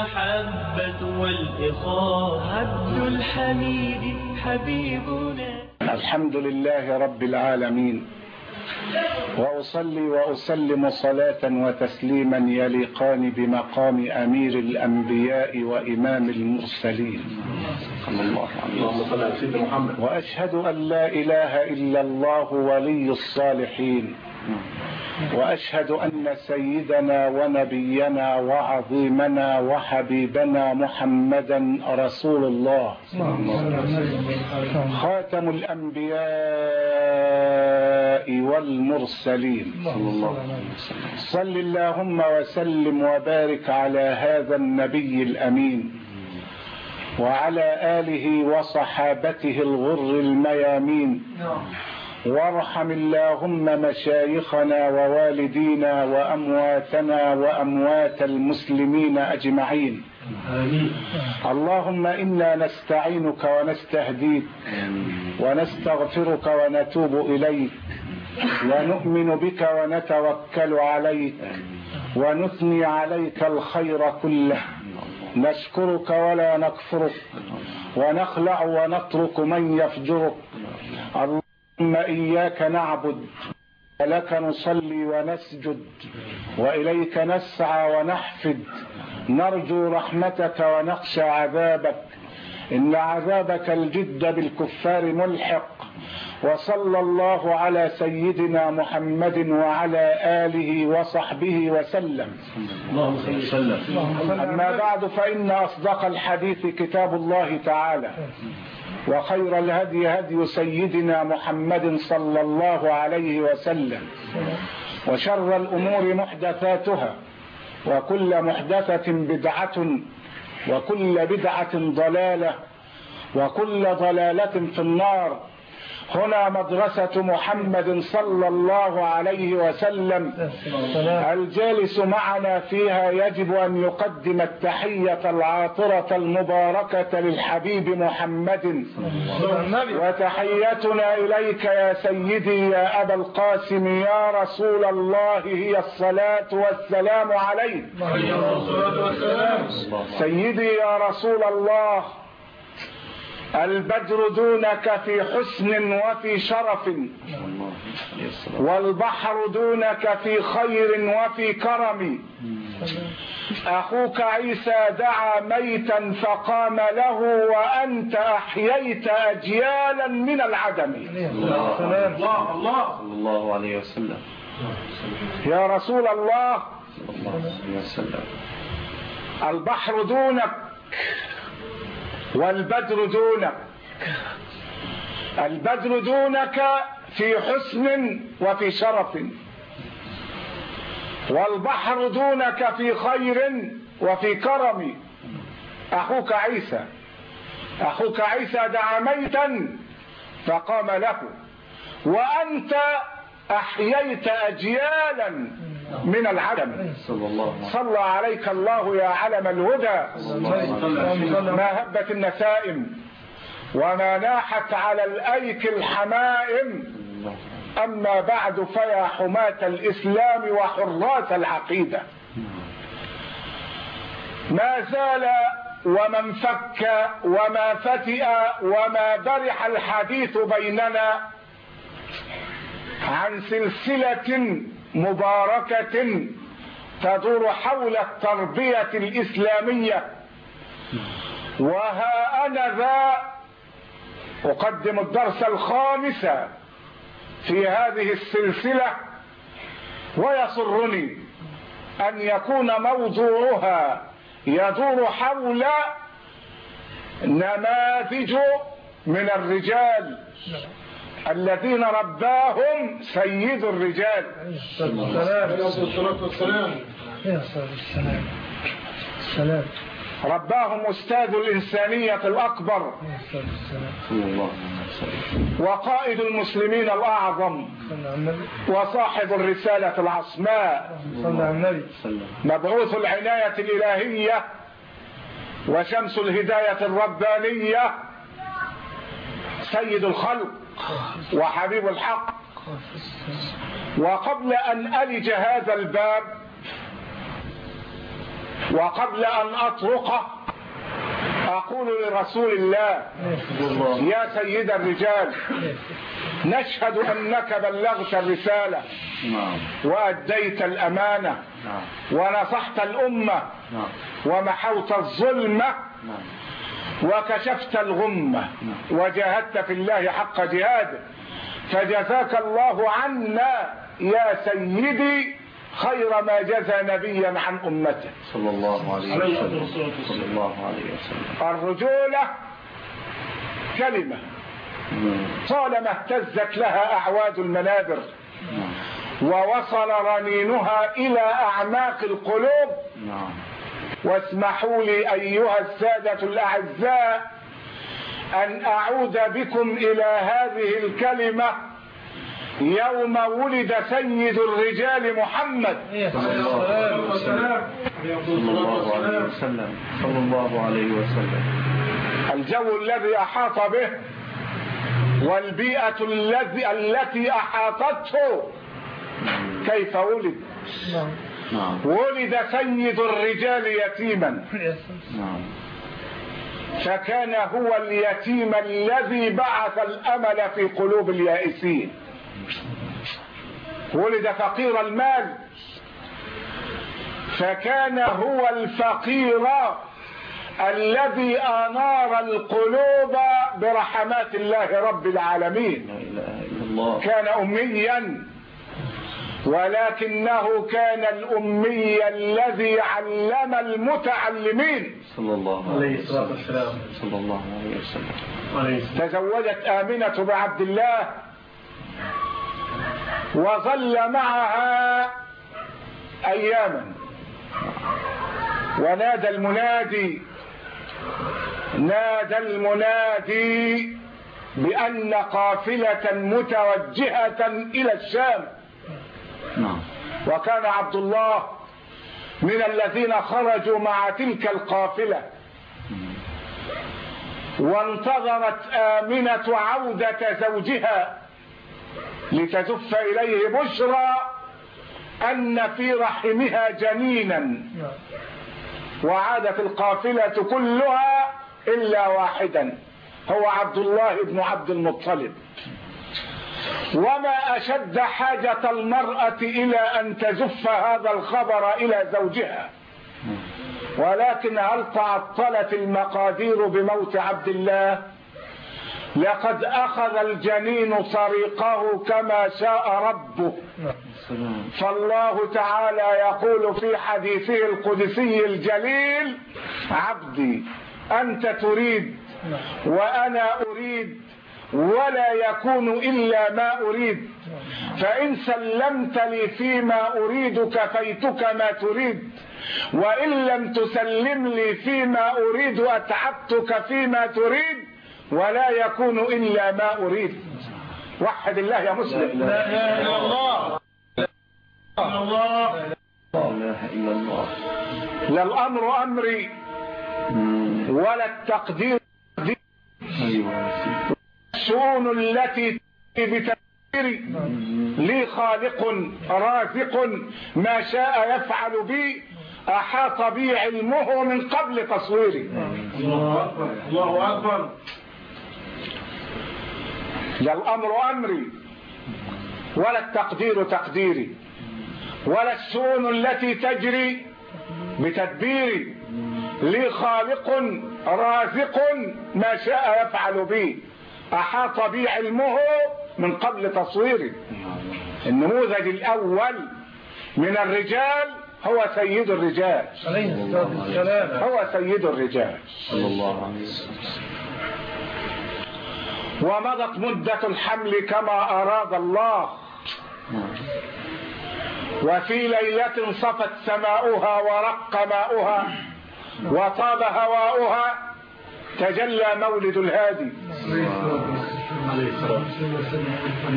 المحبة والإخاء. عبد الحميد حبيبنا. الحمد لله رب العالمين. وأصلي وأسلم صلاة وتسليما يليقان بمقام أمير الأنبياء وإمام المرسلين. صلى الله عليه وسلم وأشهد أن لا إله إلا الله ولي الصالحين. وأشهد أن سيدنا ونبينا وعظيمنا وحبيبنا محمدا رسول الله. خاتم الأنبياء والمرسلين. صل اللهم وسلم وبارك على هذا النبي الأمين. وعلى آله وصحابته الغر الميامين. وارحم اللهم مشايخنا ووالدينا وأمواتنا وأموات المسلمين أجمعين. آمين. اللهم إنا نستعينك ونستهديك ونستغفرك ونتوب إليك. ونؤمن بك ونتوكل عليك. ونثني عليك الخير كله. نشكرك ولا نكفرك. ونخلع ونترك من يفجرك. اللهم إياك نعبد ولك نصلي ونسجد وإليك نسعى ونحفد نرجو رحمتك ونخشى عذابك. إن عذابك الجد بالكفار ملحق وصلى الله على سيدنا محمد وعلى آله وصحبه وسلم. اللهم صل أما بعد فإن أصدق الحديث كتاب الله تعالى وخير الهدي هدي سيدنا محمد صلى الله عليه وسلم وشر الأمور محدثاتها وكل محدثة بدعة وكل بدعة ضلالة وكل ضلالة في النار. هنا مدرسة محمد صلى الله عليه وسلم. الجالس معنا فيها يجب أن يقدم التحية العاطرة المباركة للحبيب محمد. وتحيتنا إليك يا سيدي يا أبا القاسم يا رسول الله هي الصلاة والسلام عليك. سيدي يا رسول الله البدر دونك في حسن وفي شرف. والبحر دونك في خير وفي كرم. أخوك عيسى دعا ميتا فقام له وأنت أحييت أجيالا من العدم. الله الله الله عليه وسلم. يا رسول الله. صلى الله عليه وسلم. البحر دونك. والبدر دونك. البدر دونك في حسن وفي شرف. والبحر دونك في خير وفي كرم. أخوك عيسى. أخوك عيسى دعا ميتا فقام له. وأنت أحييت أجيالا من العدم. صلى عليك الله يا علم الهدى. ما هبت النسائم وما ناحت على الأيك الحمائم. أما بعد فيا حماة الإسلام وحراس العقيدة. ما زال وما انفك وما فتئ وما برح الحديث بيننا عن سلسلة مباركة تدور حول التربية الإسلامية. وها أنا ذا أقدم الدرس الخامس في هذه السلسلة ويسرني أن يكون موضوعها يدور حول نماذج من الرجال. الذين رباهم سيد الرجال. الصلاة والسلام السلام السلام رباهم أستاذ الإنسانية الأكبر. وقائد المسلمين الأعظم. وصاحب الرسالة العصماء مبعوث العناية الإلهية. وشمس الهداية الربانية. سيد الخلق. وحبيب الحق. وقبل أن ألج هذا الباب وقبل أن أطرق أقول لرسول الله يا سيد الرجال نشهد أنك بلغت الرسالة وأديت الأمانة ونصحت الأمة نعم. ومحوت الظلمة نعم. وكشفت الغمة وجاهدت في الله حق جهاده. فجزاك الله عنا يا سيدي خير ما جزى نبيا عن أمته. صلى الله عليه وسلم. صلى الله عليه وسلم. الرجولة كلمة. نعم. طالما اهتزت لها أعواد المنابر نعم. ووصل رنينها إلى أعماق القلوب نعم. واسمحوا لي أيها السادة الأعزاء أن أعود بكم إلى هذه الكلمة يوم ولد سيد الرجال محمد. صلى الله عليه وسلم صلى الله عليه وسلم الجو الذي أحاط به والبيئة التي أحاطته كيف ولد؟ نعم. ولد سيد الرجال يتيما. نعم. فكان هو اليتيم الذي بعث الأمل في قلوب اليائسين. ولد فقير المال. فكان هو الفقير الذي أنار القلوب برحمات الله رب العالمين. كان أميا. ولكنه كان الأمي الذي علم المتعلمين. صلى الله عليه وسلم. صلى الله عليه وسلم. تزوجت آمنة بعبد الله وظل معها أياما. ونادى المنادي نادى المنادي بأن قافلة متوجهة إلى الشام. نعم. وكان عبد الله من الذين خرجوا مع تلك القافلة. وانتظرت آمنة عودة زوجها لتزف إليه بشرى أن في رحمها جنينا. وعادت القافلة كلها إلا واحدا هو عبد الله بن عبد المطلب. وما أشد حاجة المرأة إلى أن تزف هذا الخبر إلى زوجها. ولكن هل تعطلت المقادير بموت عبد الله؟ لقد أخذ الجنين طريقه كما شاء ربه. فالله تعالى يقول في حديثه القدسي الجليل عبدي أنت تريد وأنا أريد ولا يكون إلا ما أريد. فإن سلمت لي فيما أريد كفيتك ما تريد. وإن لم تسلم لي فيما أريد أتعبتك فيما تريد ولا يكون إلا ما أريد. وحد الله يا مسلم. لا إله إلا الله. لا إله إلا الله. لا الأمر أمري. ولا التقدير. سيدي الشؤون التي بتدبيري لي خالق رازق ما شاء يفعل بي أحاط بي علمه من قبل تصويري. الله أكبر الله أكبر. لا الأمر أمري ولا التقدير تقديري ولا الشؤون التي تجري بتدبيري. لي خالق رازق ما شاء يفعل بي. أحاط بي علمه من قبل تصويري. النموذج الأول من الرجال هو سيد الرجال. عليه الصلاة والسلام. هو سيد الرجال. صلى الله عليه وسلم. ومضت مدة الحمل كما أراد الله. وفي ليلة صفت سماؤها ورق ماؤها وطاب هواؤها تجلى مولد الهادي.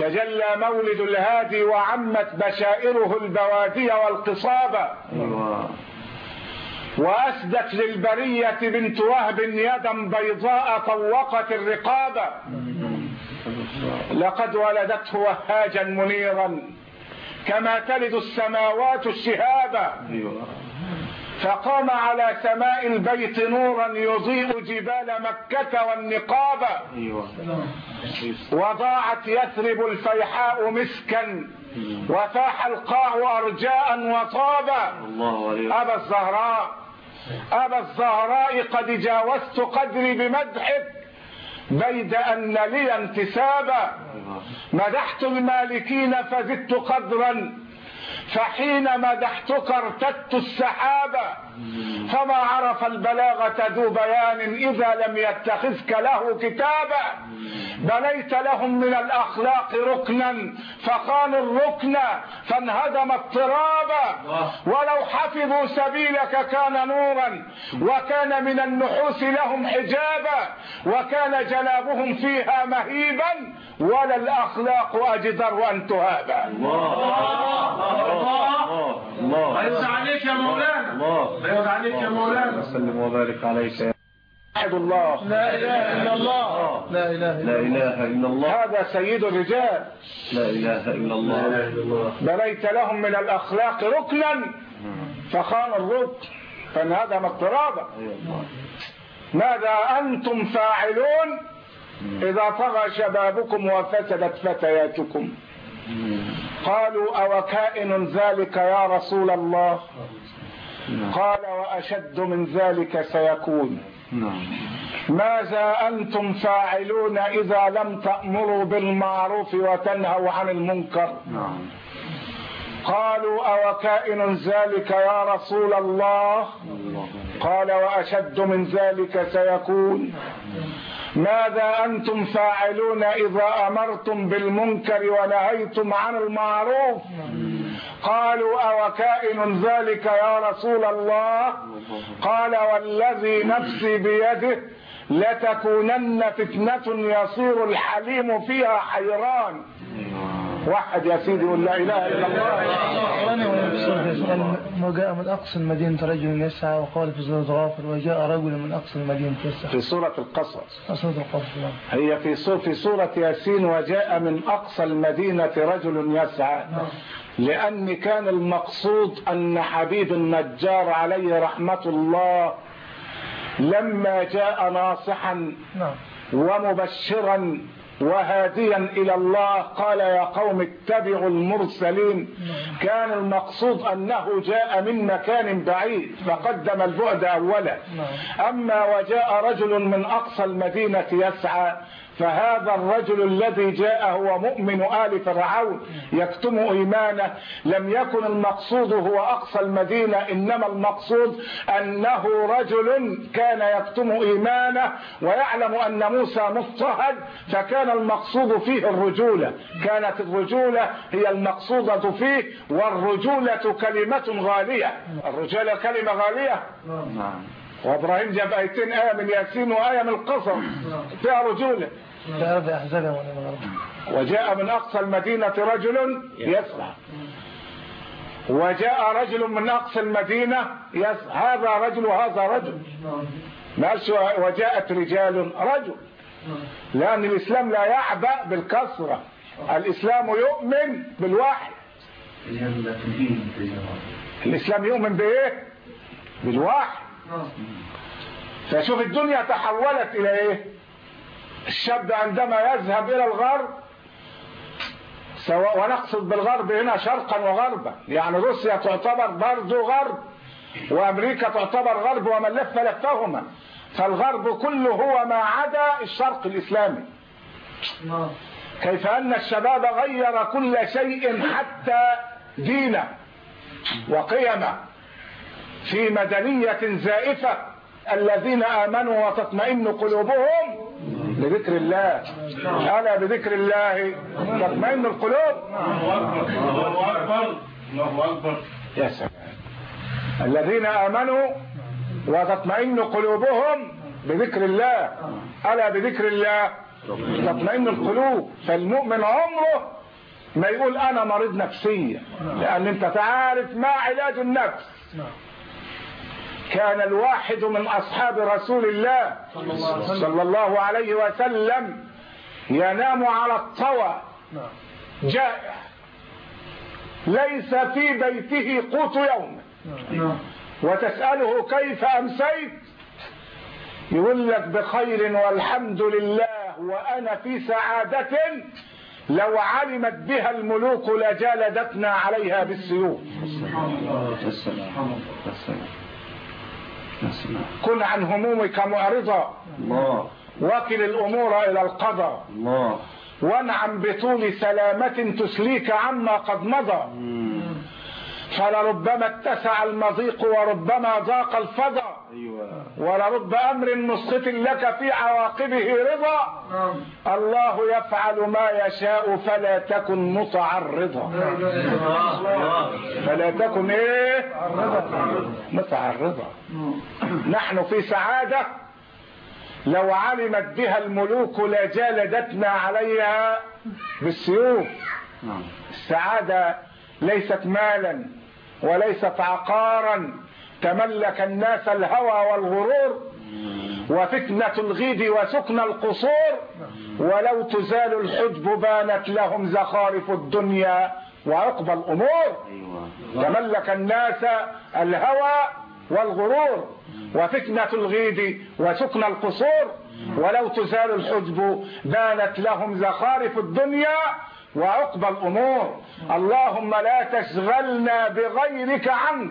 تجلى مولد الهادي وعمت بشائره البوادي والقصابة وأسدت للبرية بنت وهب يدا بيضاء طوقت الرقابة لقد ولدته وهاجا منيرا. كما تلد السماوات الشهابا أيوه فقام على سماء البيت نورا يضيء جبال مكة والنقاب. أيوه. وضاعت يثرب الفيحاء مسكا. وفاح القاع أرجاء وطابا. أبا الزهراء. أبا الزهراء قد جاوزت قدري بمدحك بيد أن لي انتسابا. مدحت المالكين فزدت قدرا. فحين مدحتك ارتدت السحابة فما عرف البلاغة ذو بيان إذا لم يتخذك له كتابا. بنيت لهم من الأخلاق ركنا فخانوا الركن فانهدم اضطرابا. ولو حفظوا سبيلك كان نورا وكان من النحوس لهم حجابا. وكان جنابهم فيها مهيبا ولا الأخلاق أجدر أن تهابا. الله. الله. عز عليك يا مولانا؟ الله. عز عليك يا مولانا. وسلم وبارك عليك يا واحد الله. لا إله إلا الله. لا إله لا إلا الله. إله إلا الله. هذا سيد الرجال. لا إله إلا الله. بنيت لهم من الأخلاق ركنا. فخان الركن فانهدم اضطرابا. ماذا أنتم فاعلون؟ إذا طغى شبابكم وفسدت فتياتكم. قالوا أو كائن ذلك يا رسول الله. قال وأشد من ذلك سيكون. نعم. ماذا أنتم فاعلون إذا لم تأمروا بالمعروف وتنهوا عن المنكر؟ نعم. قالوا أو كائن ذلك يا رسول الله الله؟ قال وأشد من ذلك سيكون. ماذا أنتم فاعلون إذا أمرتم بالمنكر ونهيتم عن المعروف؟ قالوا أو كائن ذلك يا رسول الله؟ قال والذي نفسي بيده لتكونن فتنة يصير الحليم فيها حيران. واحد يا سيدي يقول لا إله إلا الله. وجاء من اقصى المدينة رجل يسعى وقال في سورة غافر وجاء رجل من اقصى المدينة يسعى في سورة القصص سوره القصص نعم. هي في سو- في سورة ياسين وجاء من أقصى المدينة رجل يسعى. لأن كان المقصود أن حبيب النجار عليه رحمة الله لما جاء ناصحا نعم. ومبشرا وهاديا إلى الله. قال يا قوم اتبعوا المرسلين. كان المقصود أنه جاء من مكان بعيد فقدم البعد أولا. أما وجاء رجل من أقصى المدينة يسعى. فهذا الرجل الذي جاء هو مؤمن آل فرعون يكتم إيمانه. لم يكن المقصود هو أقصى المدينة إنما المقصود أنه رجل كان يكتم إيمانه ويعلم أن موسى مضطهد فكان المقصود فيه الرجولة. كانت الرجولة هي المقصودة فيه والرجولة كلمة غالية. الرجولة كلمة غالية؟ نعم. وإبراهيم جاب آيتين آية من ياسين وآية من القصص فيها رجولة. وجاء من أقصى المدينة رجل يسعى. وجاء رجل من أقصى المدينة يسعى. هذا رجل وهذا رجل. وجاءت رجال رجل. لأن الإسلام لا يعبأ بالكثره الإسلام يؤمن بالواحد الإسلام يؤمن بإيه؟ بالواحد فشوف الدنيا تحولت إلى إيه؟ الشاب عندما يذهب إلى الغرب سواء ونقصد بالغرب هنا شرقا وغربا. يعني روسيا تعتبر برضو غرب وأمريكا تعتبر غرب ومن لف لفهما. فالغرب كله هو ما عدا الشرق الإسلامي. كيف أن الشباب غير كل شيء حتى دينه وقيمه. في مدنية زائفة الذين آمنوا وتطمئن قلوبهم بذكر الله. ألا بذكر الله. تطمئن القلوب. الله أكبر. الله أكبر. يا سلام. الذين آمنوا وتطمئن قلوبهم بذكر الله. ألا بذكر الله. تطمئن القلوب. فالمؤمن عمره ما يقول أنا مريض نفسيا لأن أنت تعرف ما علاج النفس. كان الواحد من أصحاب رسول الله صلى الله عليه وسلم ينام على الطوى. جائع ليس في بيته قوت يوم. وتسأله كيف أمسيت؟ يقول لك بخير والحمد لله وأنا في سعادة لو علمت بها الملوك لجالدتنا عليها بالسيوف كن عن همومك معرضا. وكل الأمور إلى القضاء. وانعم بطول سلامة تسليك عما قد مضى. فلربما اتسع المضيق وربما ضاق الفضا ولرب أمر مسخط لك في عواقبه رضا. الله يفعل ما يشاء فلا تكن متعرضا. فلا تكن إيه؟ متعرضا. نحن في سعادة. لو علمت بها الملوك لجالدتنا عليها بالسيوف. نعم. السعادة ليست مالا وليست عقارا. تملك الناس الهوى والغرور وفتنة الغيد وسكن القصور ولو تزال الحجب بانت لهم زخارف الدنيا وعقب الأمور. أيوه. تملك الناس الهوى والغرور وفتنة الغيد وسكن القصور ولو تزال الحجب بانت لهم زخارف الدنيا وعقب الأمور. اللهم لا تشغلنا بغيرك عنك.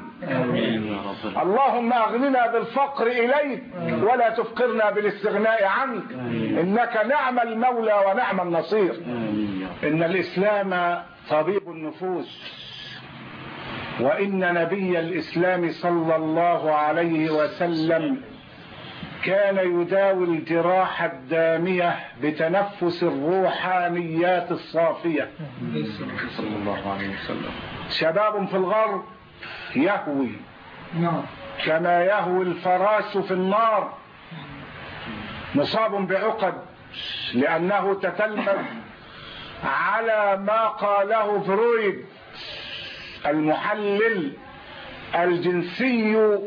اللهم أغننا بالفقر إليك ولا تفقرنا بالاستغناء عنك. إنك نعم المولى ونعم النصير. إن الإسلام طبيب النفوس. وإن نبي الإسلام صلى الله عليه وسلم كان يداوي الجراح الدامية بتنفس الروحانيات الصافية. صلى الله عليه وسلم شباب في الغرب يهوي. نعم. كما يهوي الفراش في النار. مصاب بعقد لأنه تتلمذ على ما قاله فرويد المحلل الجنسي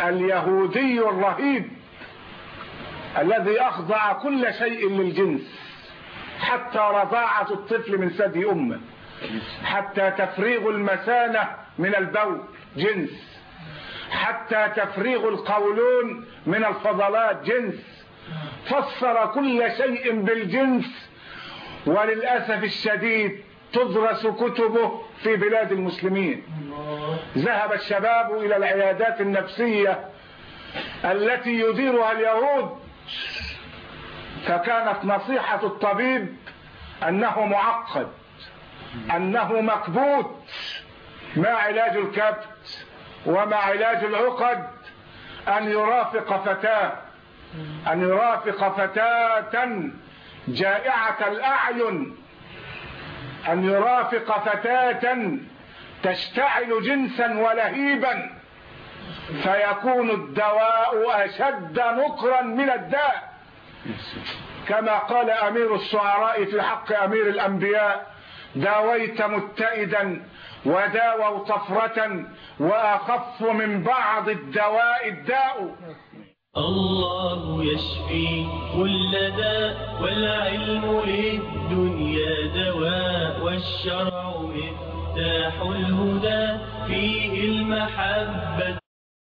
اليهودي الرهيب الذي أخضع كل شيء للجنس حتى رضاعة الطفل من ثدي أمه حتى تفريغ المثانة من البول جنس حتى تفريغ القولون من الفضلات جنس. فسر كل شيء بالجنس وللأسف الشديد تدرس كتبه في بلاد المسلمين. ذهب الشباب إلى العيادات النفسية التي يديرها اليهود. فكانت نصيحة الطبيب أنه معقد أنه مكبوت ما علاج الكبت وما علاج العقد أن يرافق فتاة أن يرافق فتاة جائعة الأعين. أن يرافق فتاة تشتعل جنسا ولهيبا فيكون الدواء أشد نكرا من الداء. كما قال أمير الشعراء في حق أمير الأنبياء داويت متئدا وداووا طفرة وأخف من بعض الدواء الداء. الله يشفي كل داء والعلم للدنيا دواء والشرع مفتاح الهدى فيه المحبة